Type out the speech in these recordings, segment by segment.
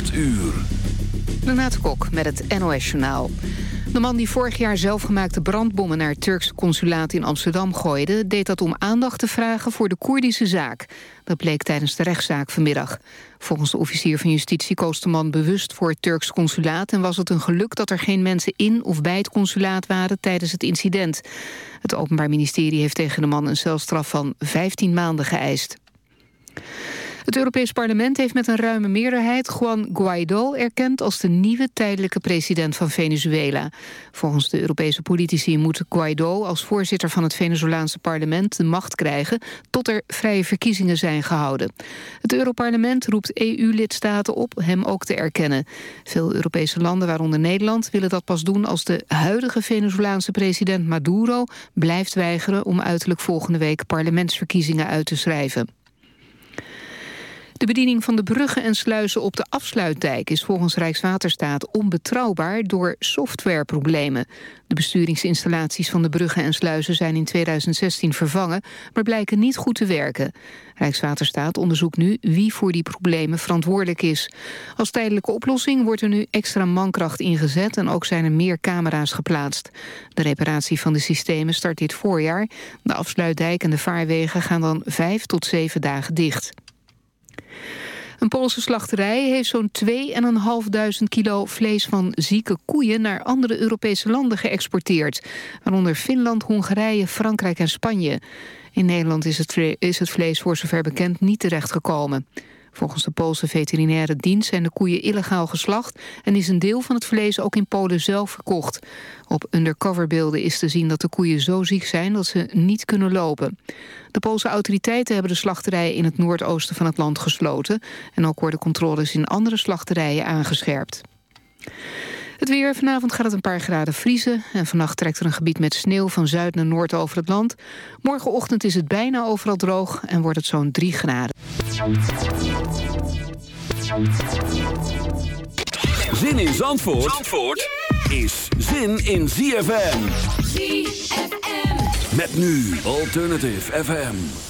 8 uur. Renate Kok met het NOS Journaal. De man die vorig jaar zelfgemaakte brandbommen naar het Turkse consulaat in Amsterdam gooide... deed dat om aandacht te vragen voor de Koerdische zaak. Dat bleek tijdens de rechtszaak vanmiddag. Volgens de officier van justitie koos de man bewust voor het Turks consulaat... en was het een geluk dat er geen mensen in of bij het consulaat waren tijdens het incident. Het Openbaar Ministerie heeft tegen de man een celstraf van 15 maanden geëist. Het Europees Parlement heeft met een ruime meerderheid Juan Guaido erkend als de nieuwe tijdelijke president van Venezuela. Volgens de Europese politici moet Guaido als voorzitter van het Venezolaanse parlement de macht krijgen tot er vrije verkiezingen zijn gehouden. Het Europarlement roept EU-lidstaten op hem ook te erkennen. Veel Europese landen, waaronder Nederland, willen dat pas doen als de huidige Venezolaanse president Maduro blijft weigeren om uiterlijk volgende week parlementsverkiezingen uit te schrijven. De bediening van de bruggen en sluizen op de afsluitdijk... is volgens Rijkswaterstaat onbetrouwbaar door softwareproblemen. De besturingsinstallaties van de bruggen en sluizen zijn in 2016 vervangen... maar blijken niet goed te werken. Rijkswaterstaat onderzoekt nu wie voor die problemen verantwoordelijk is. Als tijdelijke oplossing wordt er nu extra mankracht ingezet... en ook zijn er meer camera's geplaatst. De reparatie van de systemen start dit voorjaar. De afsluitdijk en de vaarwegen gaan dan vijf tot zeven dagen dicht. Een Poolse slachterij heeft zo'n 2.500 kilo vlees van zieke koeien naar andere Europese landen geëxporteerd. Waaronder Finland, Hongarije, Frankrijk en Spanje. In Nederland is het, vlees voor zover bekend niet terechtgekomen. Volgens de Poolse veterinaire dienst zijn de koeien illegaal geslacht... en is een deel van het vlees ook in Polen zelf verkocht. Op undercoverbeelden is te zien dat de koeien zo ziek zijn... dat ze niet kunnen lopen. De Poolse autoriteiten hebben de slachterijen in het noordoosten van het land gesloten... en ook worden controles in andere slachterijen aangescherpt. Het weer. Vanavond gaat het een paar graden vriezen. En vannacht trekt er een gebied met sneeuw van zuid naar noord over het land. Morgenochtend is het bijna overal droog en wordt het zo'n 3 graden. Zin in Zandvoort, Zandvoort is zin in ZFM. ZFM. Met nu Alternative FM.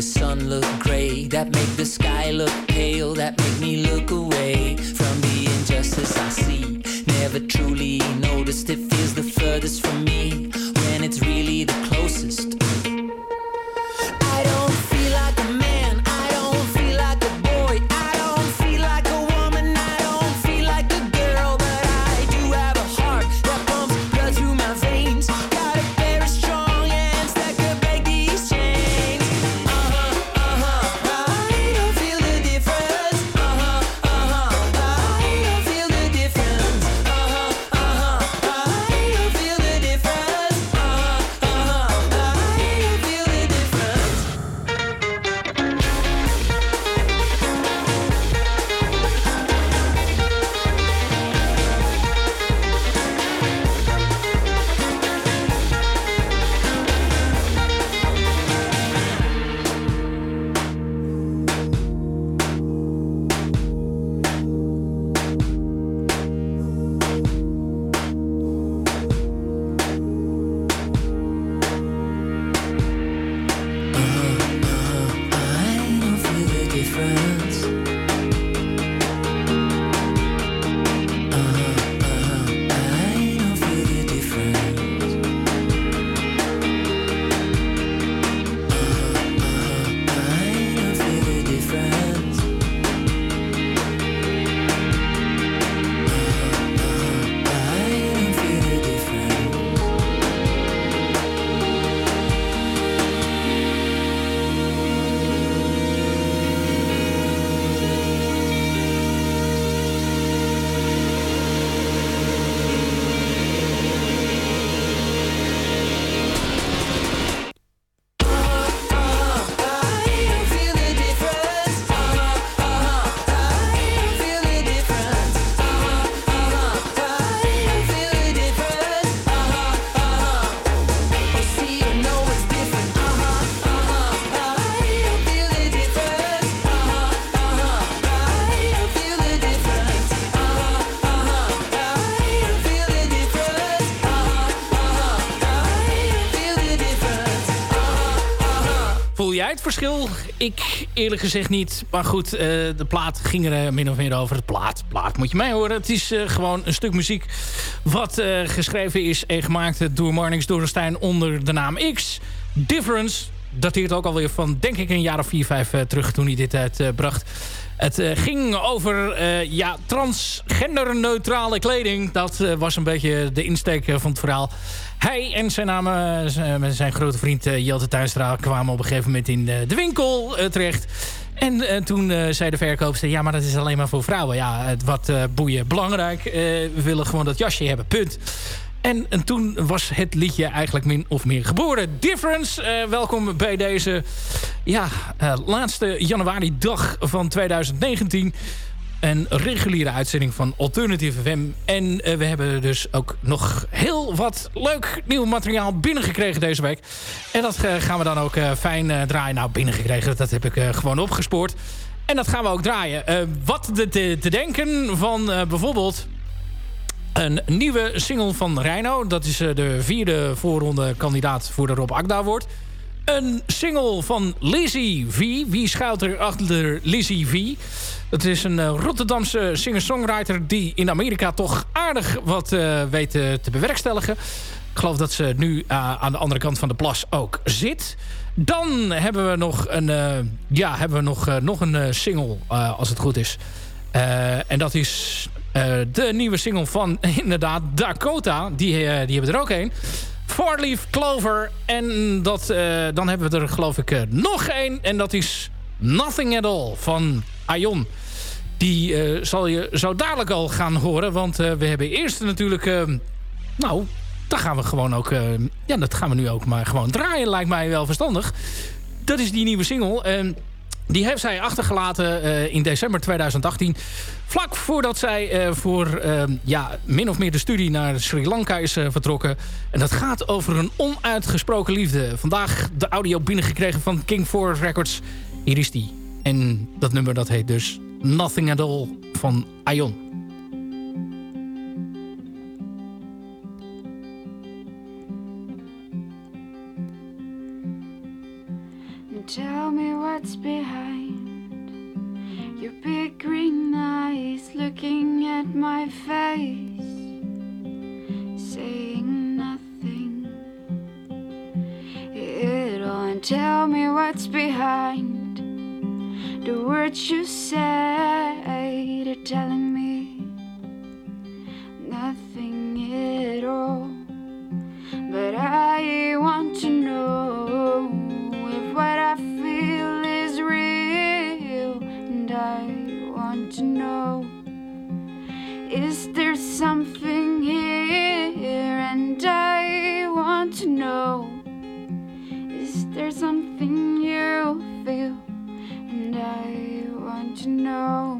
the sun look gray, that make the sky look pale, that make me look away from the injustice I see. Never truly noticed it feels the furthest from me tijdverschil. Ik eerlijk gezegd niet. Maar goed, de plaat ging er min of meer over. Het plaat, plaat moet je mij horen. Het is gewoon een stuk muziek wat geschreven is en gemaakt door Marnix Dorenstein onder de naam X. Difference dateert ook alweer van, denk ik, een jaar of vier, vijf terug toen hij dit uitbracht. Het ging over ja, transgenderneutrale kleding. Dat was een beetje de insteek van het verhaal. Hij en zijn, naam, zijn grote vriend Jelte Tuinstra kwamen op een gegeven moment in de winkel terecht. En toen zei de verkoopster, ja, maar dat is alleen maar voor vrouwen. Ja, wat boeien belangrijk. we willen gewoon dat jasje hebben, punt. En, en, toen was het liedje eigenlijk min of meer geboren. Difference, welkom bij deze ja, laatste januari dag van 2019. Een reguliere uitzending van Alternative FM. En uh, we hebben dus ook nog heel wat leuk nieuw materiaal binnengekregen deze week. En dat gaan we dan ook fijn draaien. Nou, binnengekregen, dat heb ik gewoon opgespoord. En dat gaan we ook draaien. wat te, denken van bijvoorbeeld een nieuwe single van Reino. Dat is eh, de vierde voorronde kandidaat voor de Rob Agda wordt. Een single van Lizzie V. Wie schuilt er achter Lizzie V? Dat is een eh, Rotterdamse singer-songwriter... die in Amerika toch aardig wat uh, weet te bewerkstelligen. Ik geloof dat ze nu aan de andere kant van de plas ook zit. Dan hebben we nog een, ja, hebben we nog, nog een single, als het goed is. en dat is de nieuwe single van inderdaad Dakota. Die, die hebben er ook een. Four Leaf Clover. En dat, uh, dan hebben we er geloof ik nog één. En dat is Nothing At All van Aion. Die zal je zo dadelijk al gaan horen. Want we hebben eerst natuurlijk... nou, daar gaan we gewoon ook... ja, dat gaan we nu ook maar gewoon draaien. Lijkt mij wel verstandig. Dat is die nieuwe single. Die heeft zij achtergelaten uh, in december 2018. Vlak voordat zij uh, voor uh, ja, min of meer de studie naar Sri Lanka is vertrokken. En dat gaat over een onuitgesproken liefde. Vandaag de audio binnengekregen van King Forest Records. Hier is die. En dat nummer dat heet dus Nothing At All van Ion. Tell me what's big green eyes looking at my face, saying nothing. And tell me what's behind the words you say, they're telling me nothing at all. But I want to know if what I feel is real, and I want to know is there something here, and I want to know? Is there something you feel, and I want to know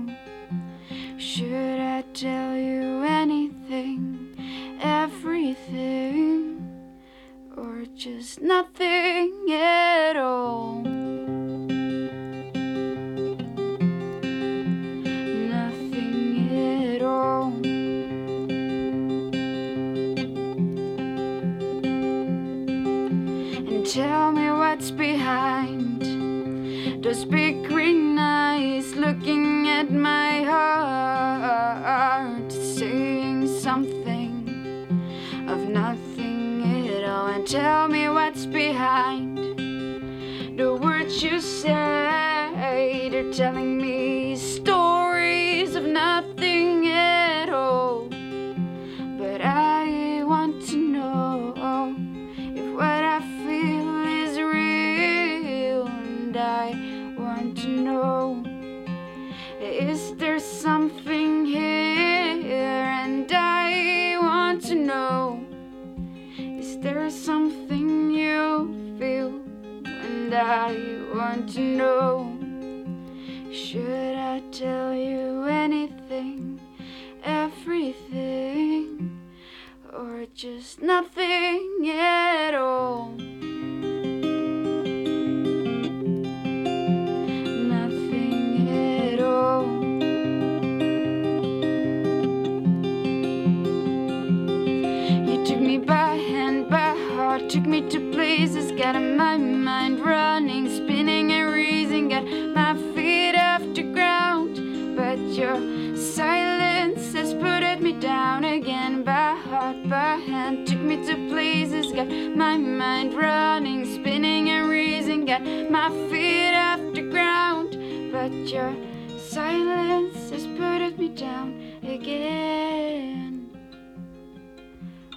running, spinning and raising, get my feet off the ground. But your silence has put me down again.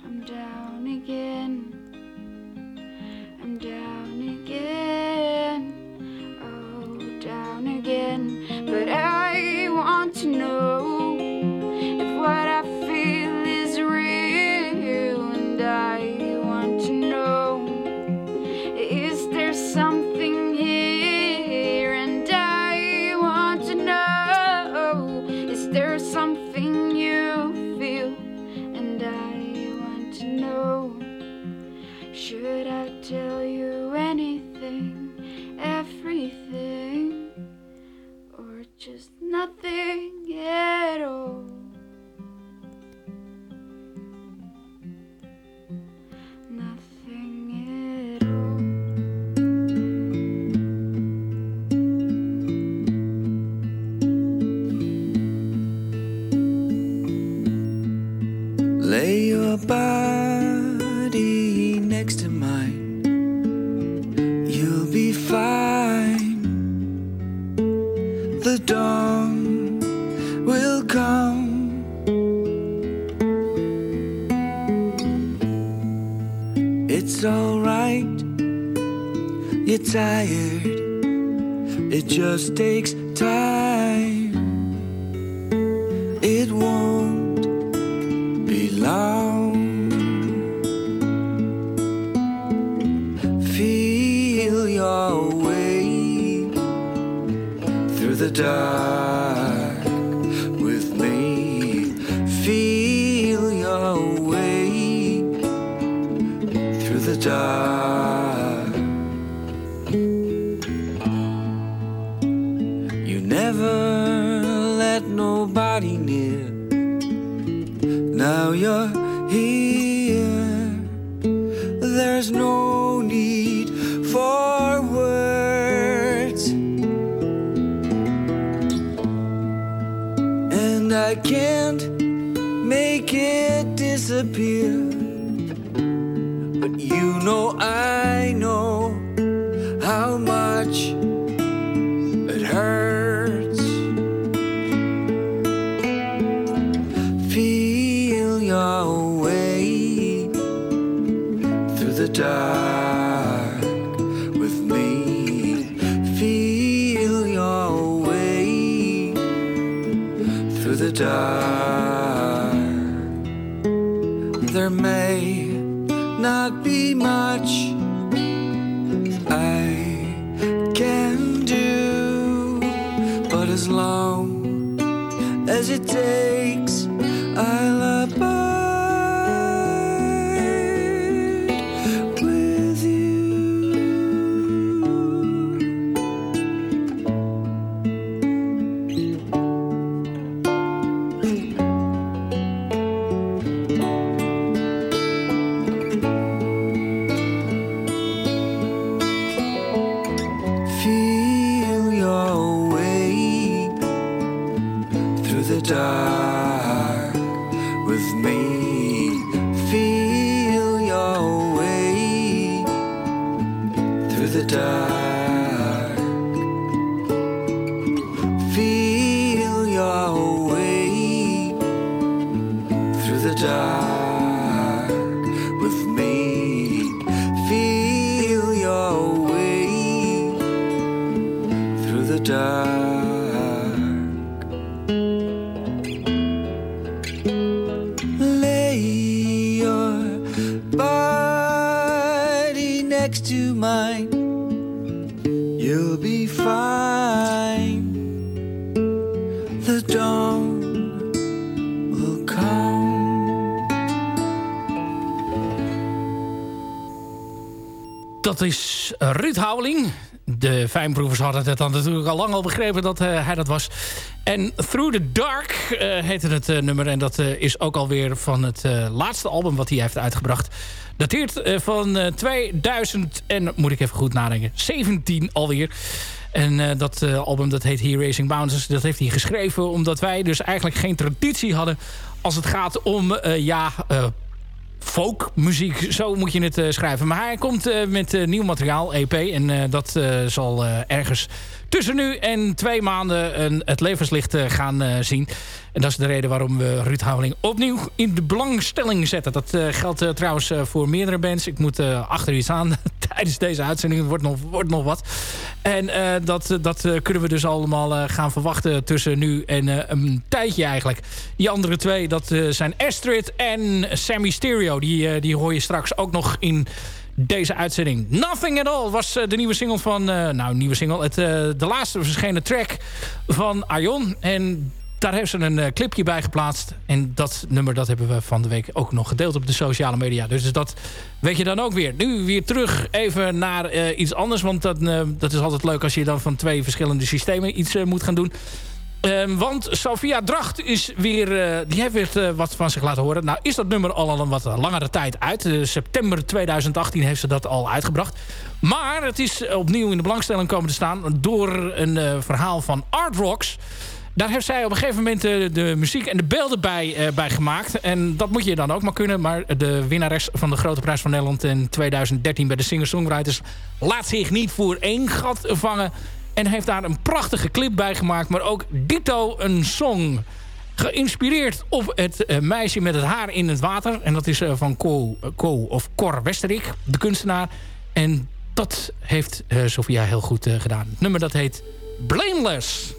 I'm down again. I'm down again. Oh, down again. But I want to know the dark the dark with me. Feel your way through the dark. Ruud Houweling. De fijnproevers hadden het dan natuurlijk al lang al begrepen dat eh, hij dat was. En Through the Dark eh, heette het eh, nummer. En dat is ook alweer van het laatste album wat hij heeft uitgebracht. Dateert van eh, 2000 en moet ik even goed nadenken. 17 alweer. En dat album dat heet Here Racing Bouncers. Dat heeft hij geschreven omdat wij dus eigenlijk geen traditie hadden... als het gaat om, ja... eh, folkmuziek, zo moet je het schrijven. Maar hij komt met nieuw materiaal, EP. En dat zal ergens tussen nu en twee maanden een, het levenslicht gaan zien. En dat is de reden waarom we Ruud Houweling opnieuw in de belangstelling zetten. Dat uh, geldt trouwens voor meerdere bands. Ik moet achter iets aan tijdens deze uitzending. Wordt nog, wordt nog wat. En dat, dat kunnen we dus allemaal gaan verwachten tussen nu en een tijdje eigenlijk. Die andere twee, dat zijn Astrid en Sammy Stereo. Die, die hoor je straks ook nog in deze uitzending. Nothing at All was de nieuwe single van... nou, nieuwe single. Het, de laatste verschenen track van Arjon. En daar heeft ze een clipje bij geplaatst. En dat nummer dat hebben we van de week ook nog gedeeld op de sociale media. Dus dat weet je dan ook weer. Nu weer terug even naar iets anders. Want dat, dat is altijd leuk als je dan van twee verschillende systemen iets moet gaan doen. Ehm, want Sophia Dracht is weer, die heeft weer wat van zich laten horen. Nou is dat nummer al een wat langere tijd uit. september 2018 heeft ze dat al uitgebracht. Maar het is opnieuw in de belangstelling komen te staan... door een verhaal van Art Rocks... Daar heeft zij op een gegeven moment de, muziek en de beelden bij, bij gemaakt. En dat moet je dan ook maar kunnen. Maar de winnares van de Grote Prijs van Nederland in 2013 bij de Singer-Songwriters... laat zich niet voor één gat vangen. En heeft daar een prachtige clip bij gemaakt. Maar ook dito een song geïnspireerd op het uh, meisje met het haar in het water. En dat is uh, van Co, Co of Cor Westerik, de kunstenaar. En dat heeft uh, Sofia heel goed gedaan. Het nummer dat heet Blameless.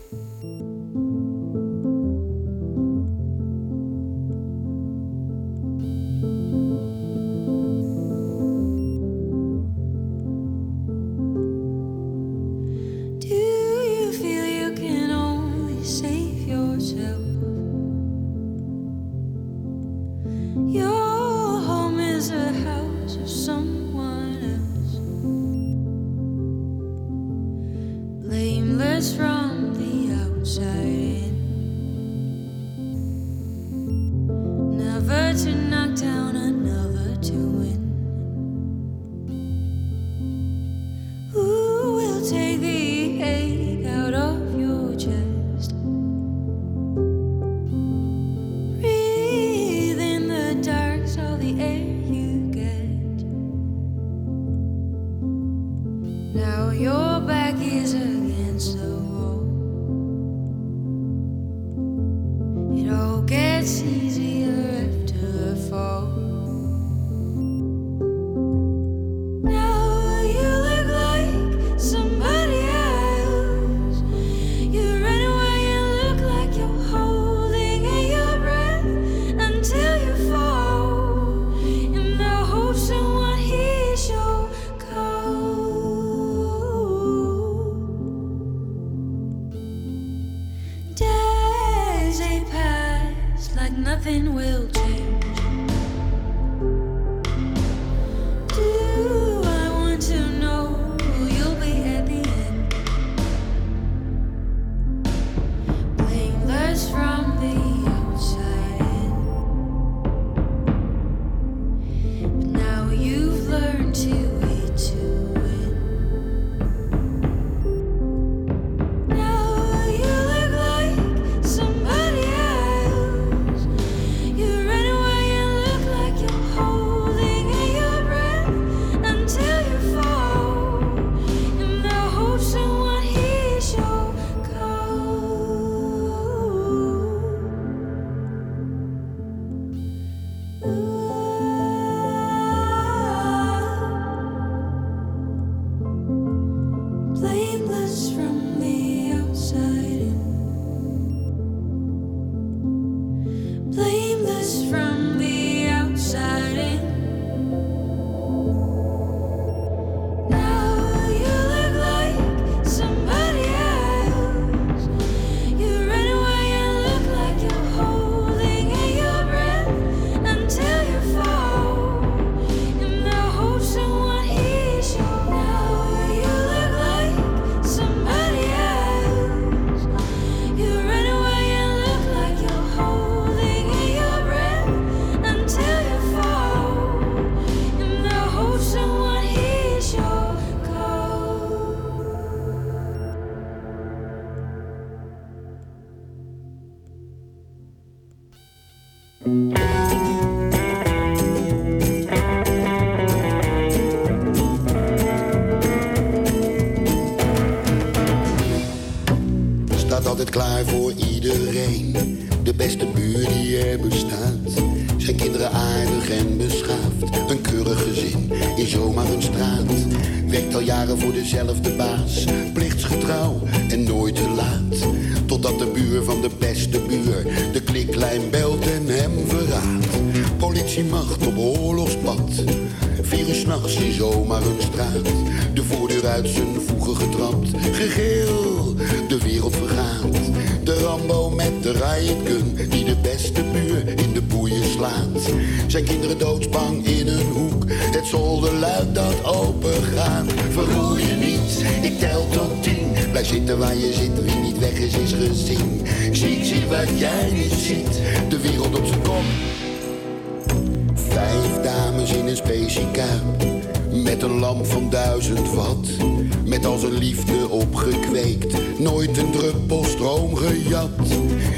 Een druppel stroom gejat.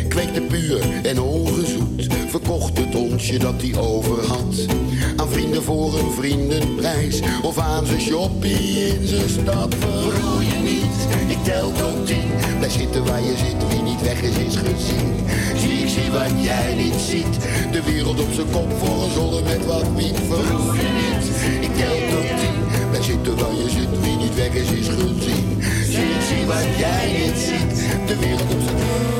Kweekte puur en ongezoet. Verkocht het onsje dat hij over had. Aan vrienden voor een vriendenprijs. Of aan zijn shoppie in zijn stad. Verroer je niet, ik tel tot tien. Blijf zitten waar je zit, wie niet weg is, is gezien. Zie, ik zie wat jij niet ziet. De wereld op zijn kop voor een zolder met wat wiet. Verroer je niet, ik tel tot tien. Blijf zitten waar je zit, wie niet weg is, is gezien. Zie, zie wat jij niet ziet. De wereld op zijn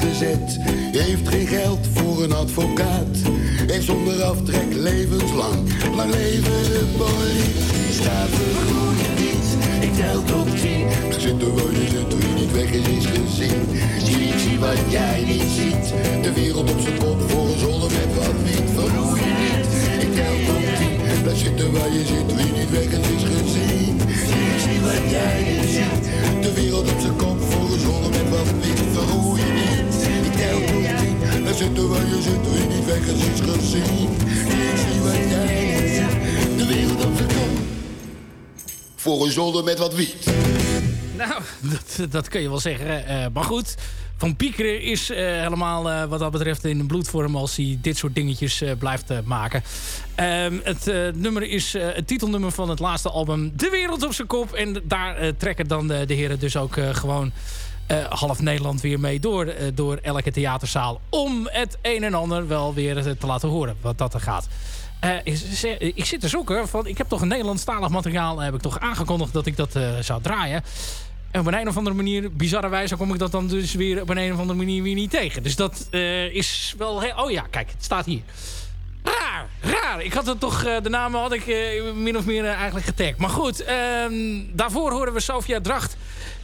gezet. Met wat wiet. Nou, dat, dat kun je wel zeggen. Eh, maar goed, Van Piekeren is eh, helemaal eh, wat dat betreft in bloedvorm... als hij dit soort dingetjes eh, blijft eh, maken. Ehm, het eh, nummer is eh, het titelnummer van het laatste album... De Wereld op zijn kop. En daar eh, trekken dan de, de heren dus ook eh, gewoon... eh, half Nederland weer mee door, eh, door elke theaterzaal... om het een en ander wel weer eh, te laten horen wat dat er gaat. Eh, ze- ik zit te zoeken, van, ik heb toch een Nederlandstalig materiaal... heb ik toch aangekondigd dat ik dat eh, zou draaien... En op een, of andere manier, bizarre wijze, kom ik dat dan dus weer op een, een of andere manier weer niet tegen. Dus dat eh, is wel... heel- oh ja, kijk, het staat hier. Raar, raar. Ik had het toch, eh, de namen had ik eh, min of meer eh, eigenlijk getagd. Maar goed, ehm, daarvoor horen we Sofia Dracht.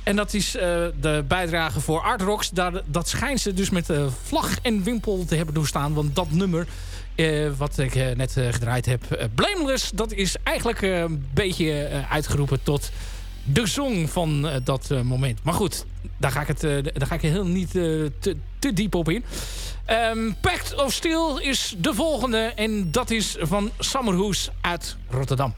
En dat is eh, de bijdrage voor Art Rocks. Daar, dat schijnt ze dus met eh, vlag en wimpel te hebben doorstaan. Want dat nummer, eh, wat ik eh, net eh, gedraaid heb, Blameless... dat is eigenlijk een beetje uitgeroepen tot de song van dat moment. Maar goed, daar ga ik, het, daar ga ik heel niet te, te diep op in. Ehm, Pact of Steel is de volgende. En dat is van Summerhoes uit Rotterdam.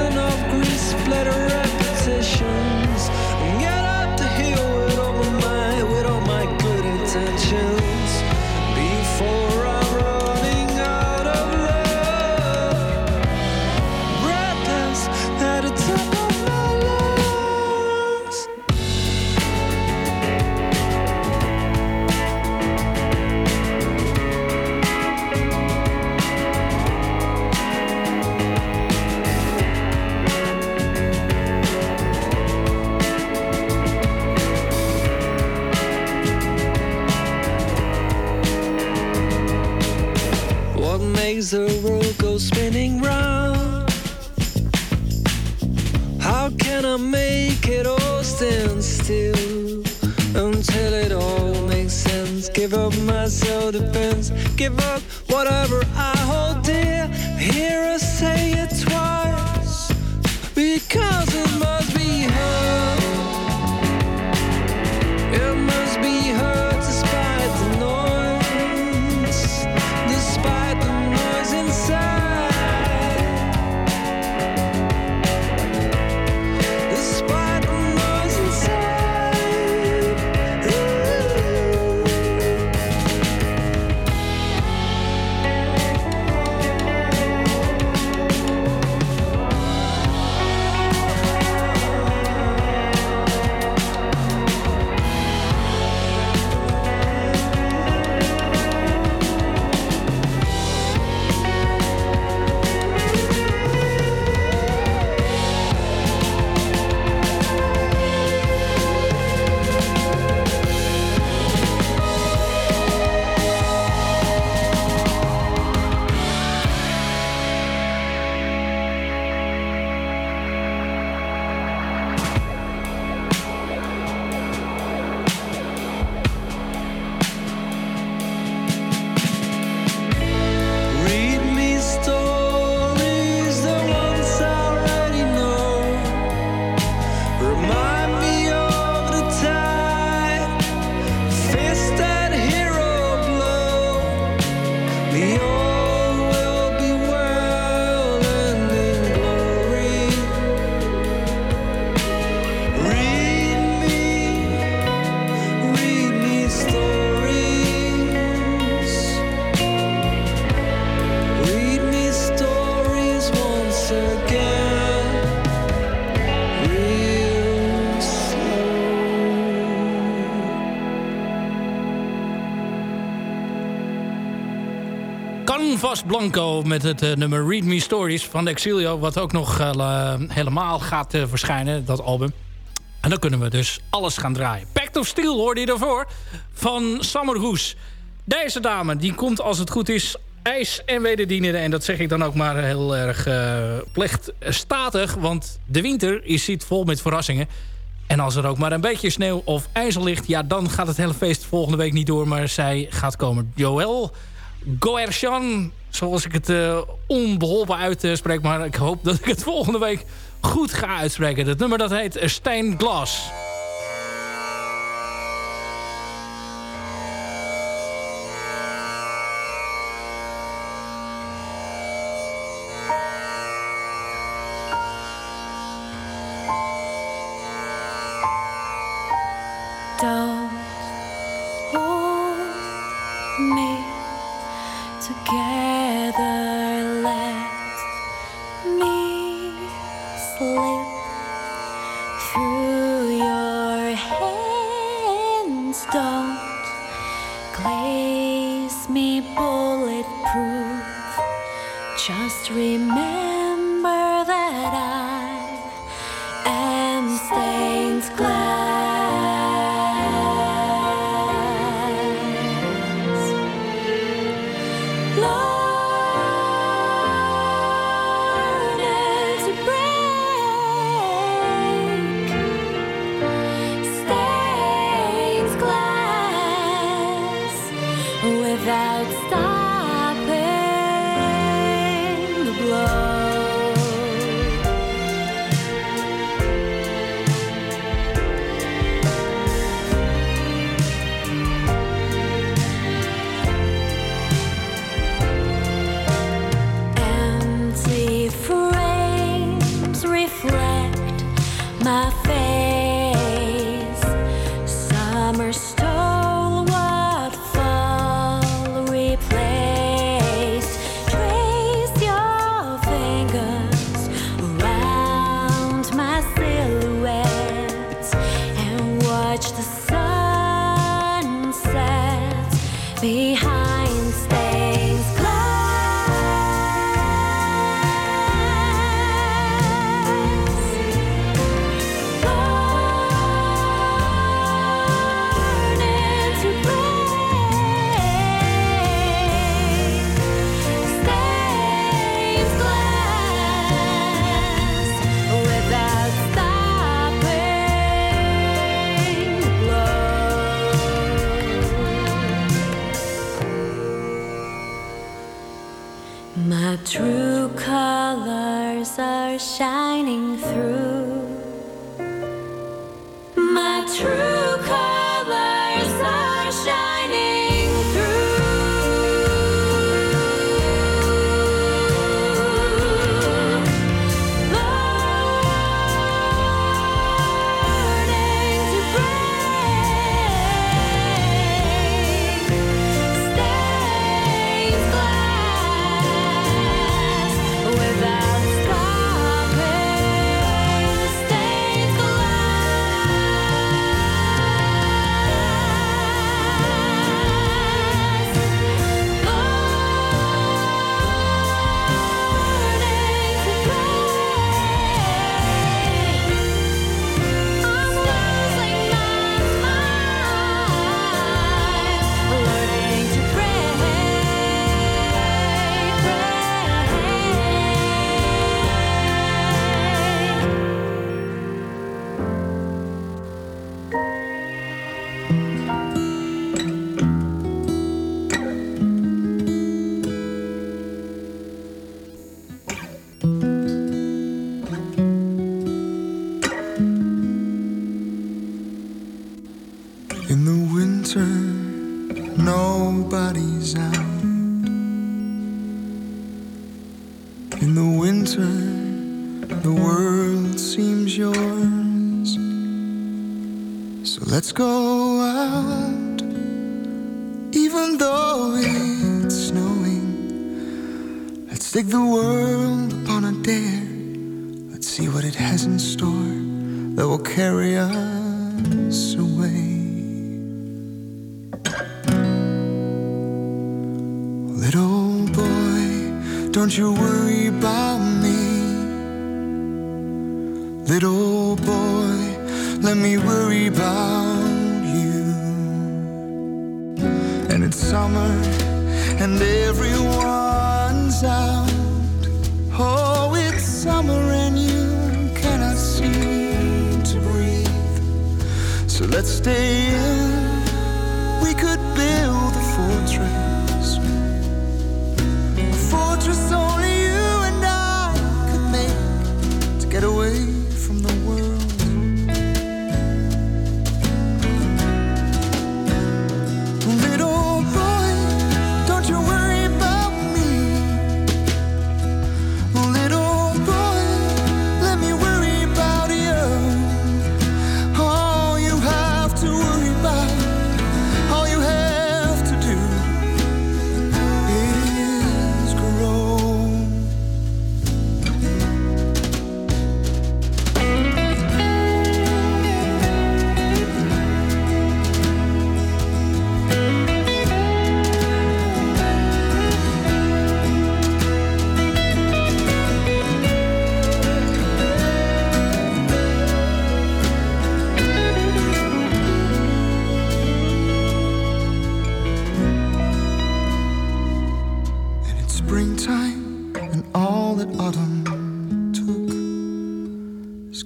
of grease bled repetition. Canvas Blanco met het uh, nummer Read Me Stories van Exilio... wat ook nog uh, helemaal gaat uh, verschijnen, dat album. En dan kunnen we dus alles gaan draaien. Pact of Steel hoorde je daarvoor van Summerhoes. Deze dame die komt als het goed is ijs en wederdienende. En dat zeg ik dan ook maar heel erg plechtstatig. Want de winter is, zit vol met verrassingen. En als er ook maar een beetje sneeuw of ijzer ligt... ja, dan gaat het hele feest volgende week niet door. Maar zij gaat komen. Joël Goersjan, zoals ik het uh, onbeholpen uitspreek. Maar ik hoop dat ik het volgende week goed ga uitspreken. Het nummer dat heet Stijn Glas. winter, the world seems yours. So let's go out, even though it's snowing. Let's take the world upon a dare. Let's see what it has in store that will carry us away. Little boy, don't you worry Little boy, let me worry about you. And it's summer, and everyone's out. Oh, it's summer, and you cannot seem to breathe. So let's stay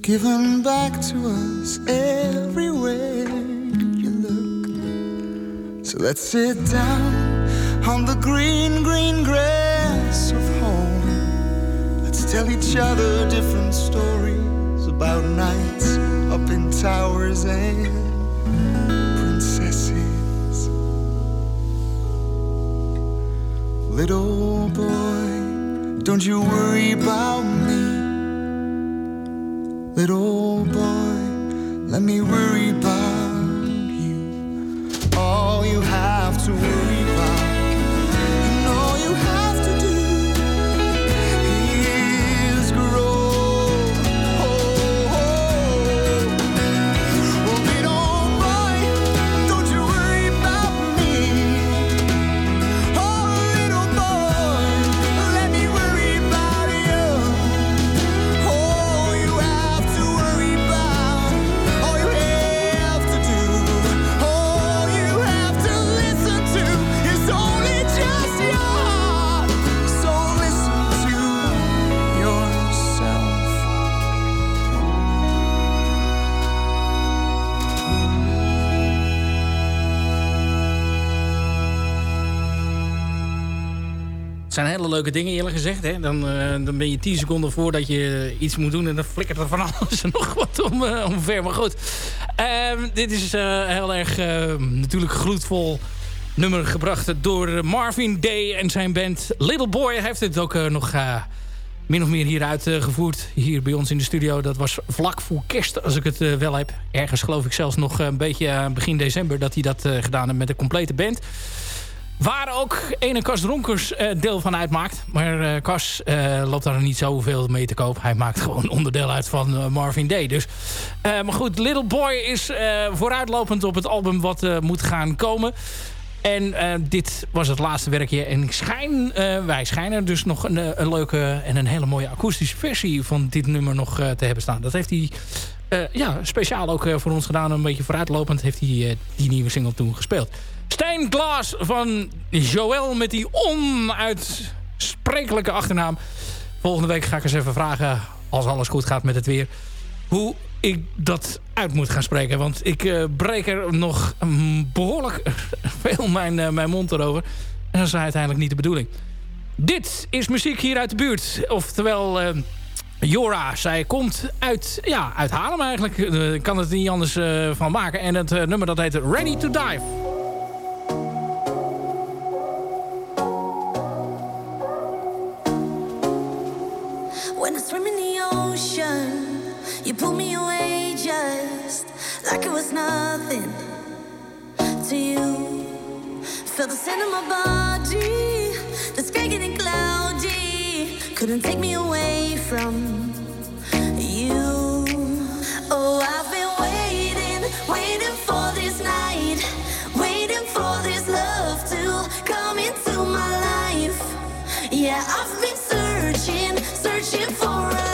given back to us everywhere you look. So let's sit down on the green, green grass of home. Let's tell each other different stories about nights up in towers and princesses. Little boy, don't you worry about me. Little oh, boy, let me worry about you. All you have to worry Het zijn hele leuke dingen eerlijk gezegd. Hè? Dan, eh, dan ben je 10 seconden voordat je iets moet doen... en dan flikkert er van alles en nog wat om, eh, omver. Maar goed, Ehm, dit is eh, heel erg eh, natuurlijk gloedvol nummer gebracht door Marvin Day en zijn band Little Boy. Heeft het ook eh, nog eh, min of meer hier uitgevoerd. hier bij ons in de studio. Dat was vlak voor kerst, als ik het eh, wel heb. Ergens geloof ik zelfs nog een beetje eh, begin december... dat hij dat eh, gedaan heeft met de complete band. Waar ook ene Cas Dronkers eh, deel van uitmaakt. Maar eh Cas eh, loopt daar niet zoveel mee te koop. Hij maakt gewoon onderdeel uit van Marvin Day. Dus, maar goed, Little Boy is vooruitlopend op het album wat moet gaan komen. En dit was het laatste werkje. En schijn, wij schijnen dus nog een, leuke en een hele mooie akoestische versie van dit nummer nog te hebben staan. Dat heeft hij ja, speciaal ook voor ons gedaan. Een beetje vooruitlopend heeft hij die nieuwe single toen gespeeld. Stijn Glaas van Joël met die onuitsprekelijke achternaam. Volgende week ga ik eens even vragen, als alles goed gaat met het weer... hoe ik dat uit moet gaan spreken. Want ik eh, breek er nog behoorlijk veel mijn, eh, mijn mond erover. En dat is uiteindelijk niet de bedoeling. Dit is muziek hier uit de buurt. Oftewel... eh, Jora, zij komt uit, ja, uit Haarlem eigenlijk. Ik kan het niet anders van maken. En het nummer dat heet Ready to Dive. You pull me away just like it was nothing to you. Felt the scent of my body, the sky getting cloudy. Couldn't take me away from you. Oh, I've been waiting, waiting for this night, waiting for this love to come into my life. Yeah, I've been so When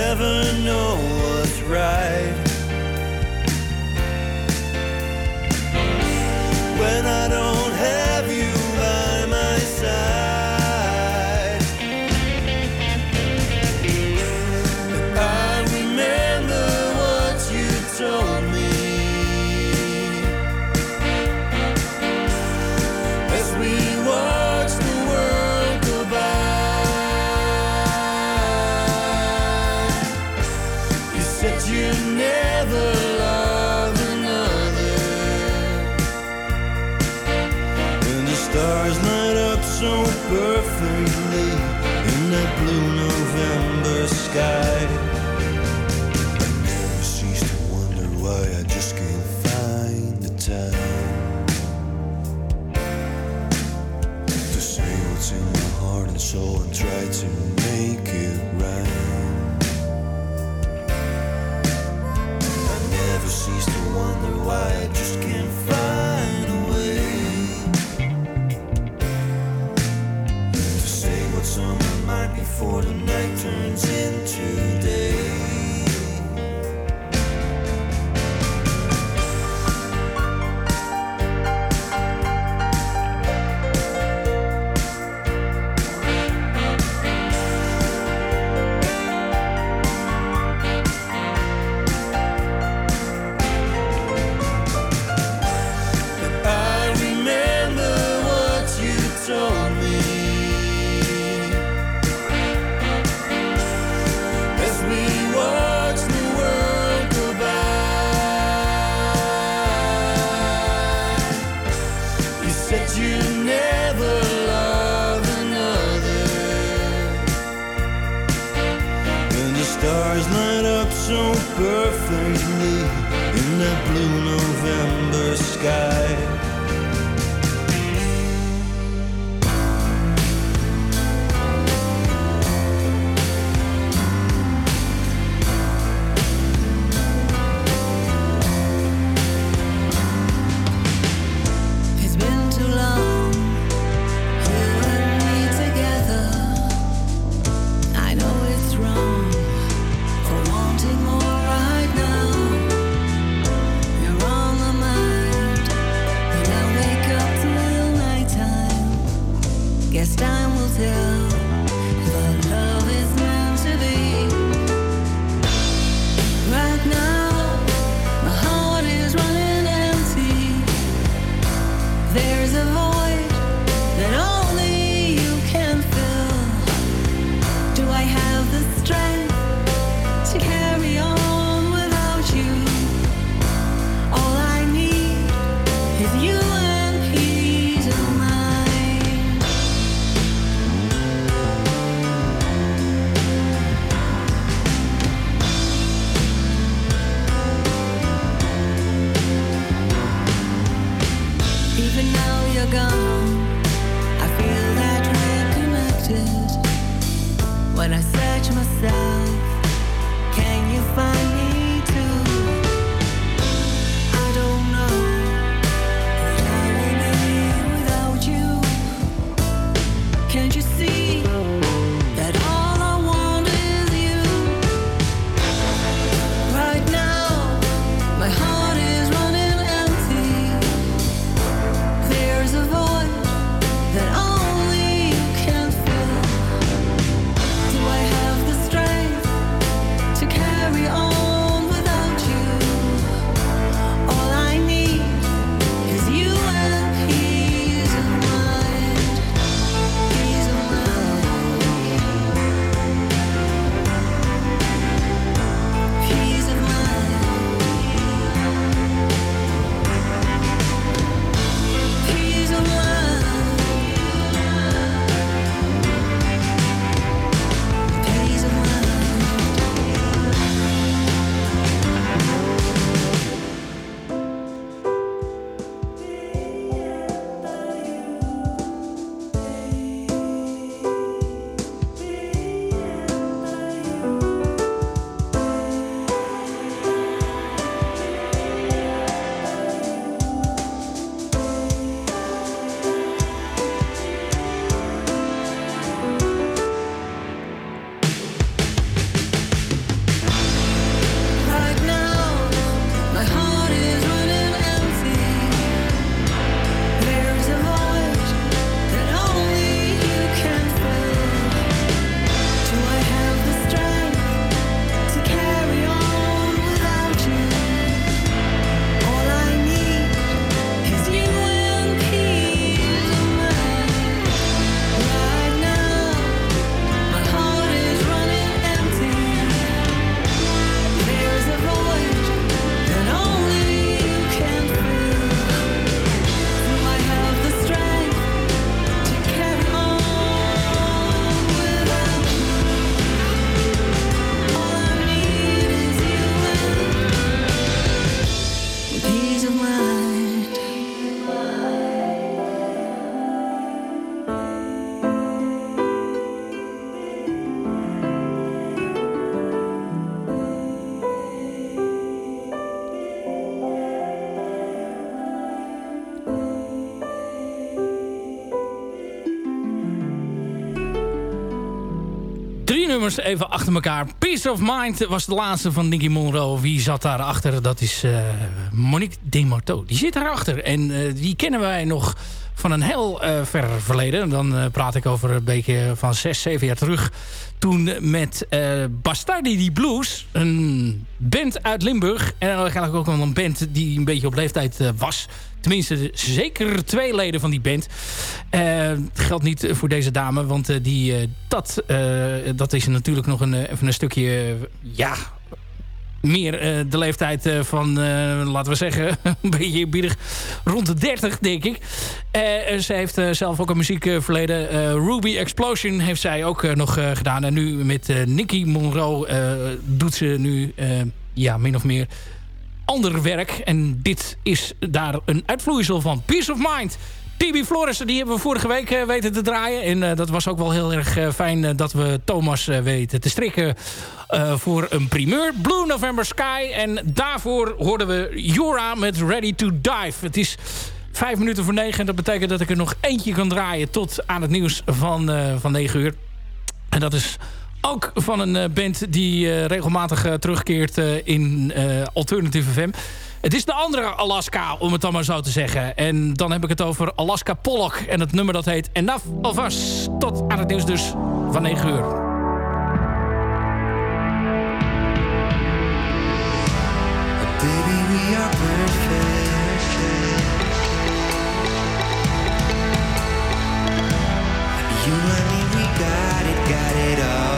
never know what's right. When I don't have nummers even achter elkaar. Peace of Mind was de laatste van Nicky Monroe. Wie zat daarachter? Dat is eh, Monique Demarteau. Die zit daarachter. En eh, die kennen wij nog van een heel eh, ver verleden. Dan praat ik over een beetje van zes, zeven jaar terug. Toen met eh Bastardi die Blues. Een band uit Limburg. En eigenlijk ook wel een band die een beetje op leeftijd eh, was. Tenminste, zeker twee leden van die band. Eh geldt niet voor deze dame, want die, dat, dat is natuurlijk nog een, een stukje... ja, meer eh, de leeftijd eh, van, eh, laten we zeggen, een beetje eerbiedig, rond de 30, denk ik. Ze heeft zelf ook een muziekverleden. Ruby Explosion heeft zij ook nog gedaan. En nu met Nicky Monroe doet ze nu, ja, min of meer ander werk. En dit is daar een uitvloeisel van. Peace of Mind. TB Flores, die hebben we vorige week eh, weten te draaien. En eh, dat was ook wel heel erg eh, fijn dat we Thomas weten te strikken voor een primeur. Blue November Sky. En daarvoor hoorden we Jura met Ready to Dive. Het is vijf minuten voor negen. En dat betekent dat ik er nog eentje kan draaien tot aan het nieuws van, van negen uur. En dat is ook van een band die regelmatig terugkeert in Alternative FM. Het is de andere Alaska, om het dan maar zo te zeggen. En dan heb ik het over Alaska Pollock. En het nummer dat heet Enough of Us. Tot aan het nieuws dus van 9 uur. You got it, got it all.